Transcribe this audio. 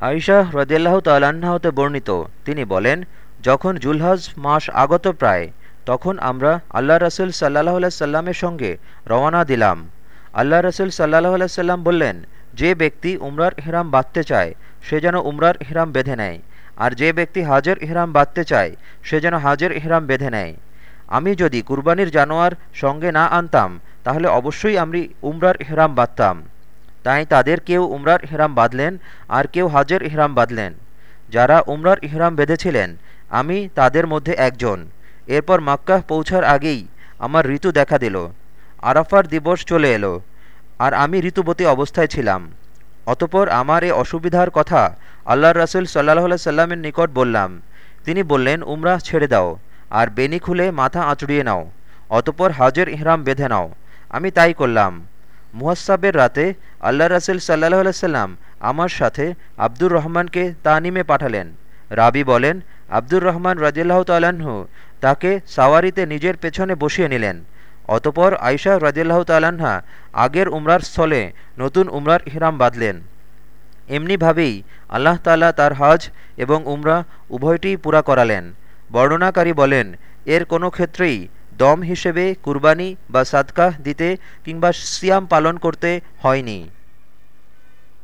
আইশাহ রদিয়াল্লাহ তাল্লাহতে বর্ণিত, তিনি বলেন, যখন জুলহজ মাস আগত প্রায়, তখন আমরা আল্লাহ রসুল সাল্লাহ সাল্লামের সঙ্গে রওনা দিলাম। আল্লাহ রসুল সাল্লাহ সাল্লাম বললেন, যে ব্যক্তি উমরার ইহরাম বাঁধতে চায়, সে যেন উমরার হেরাম বেঁধে নেয়। আর যে ব্যক্তি হাজের ইহরাম বাঁধতে চায়, সে যেন হাজের ইহরাম বেঁধে নেয়। আমি যদি কুরবানির জানোয়ার সঙ্গে না আনতাম, তাহলে অবশ্যই আমি উমরার ইহরাম বাঁধতাম। তাই তাদের কেউ উমরার ইহরাম বাঁধলেন আর কেউ হাজের ইহরাম বাঁধলেন। যারা উমরার ইহরাম বেঁধেছিলেন, আমি তাদের মধ্যে একজন। এরপর মাক্কাহ পৌঁছার আগেই আমার ঋতু দেখা দিল। আরাফার দিবস চলে এলো আর আমি ঋতুবতী অবস্থায় ছিলাম। অতপর আমার এ অসুবিধার কথা আল্লাহ রাসুল সাল্লাহ সাল্লামের নিকট বললাম। তিনি বললেন উমরাহ ছেড়ে দাও আর বেনি খুলে মাথা আঁচড়িয়ে নাও। অতপর হাজের ইহরাম বেঁধে নাও। আমি তাই করলাম। মুহাসাবের রাতে আল্লাহ রাসুল সাল্লাহ সাল্লাম আমার সাথে আব্দুর রহমানকে তানিমে পাঠালেন। রাবি বলেন, আব্দুর রহমান রাজিল্লাহ তাল্লাহ্ন তাকে সাওয়ারিতে নিজের পেছনে বসিয়ে নিলেন। অতপর আয়সা রাজিল্লাহ তাল্লাহা আগের উমরার স্থলে নতুন উমরার ইহরাম বাঁধলেন। এমনিভাবেই আল্লাহ তাল্লাহ তার হজ এবং উমরা উভয়টিই পুরা করালেন। বর্ণনাকারী বলেন, এর কোনো ক্ষেত্রেই দম হিসেবে কুরবানি বা সাদকাহ দিতে কিংবা সিয়াম পালন করতে হয়নি।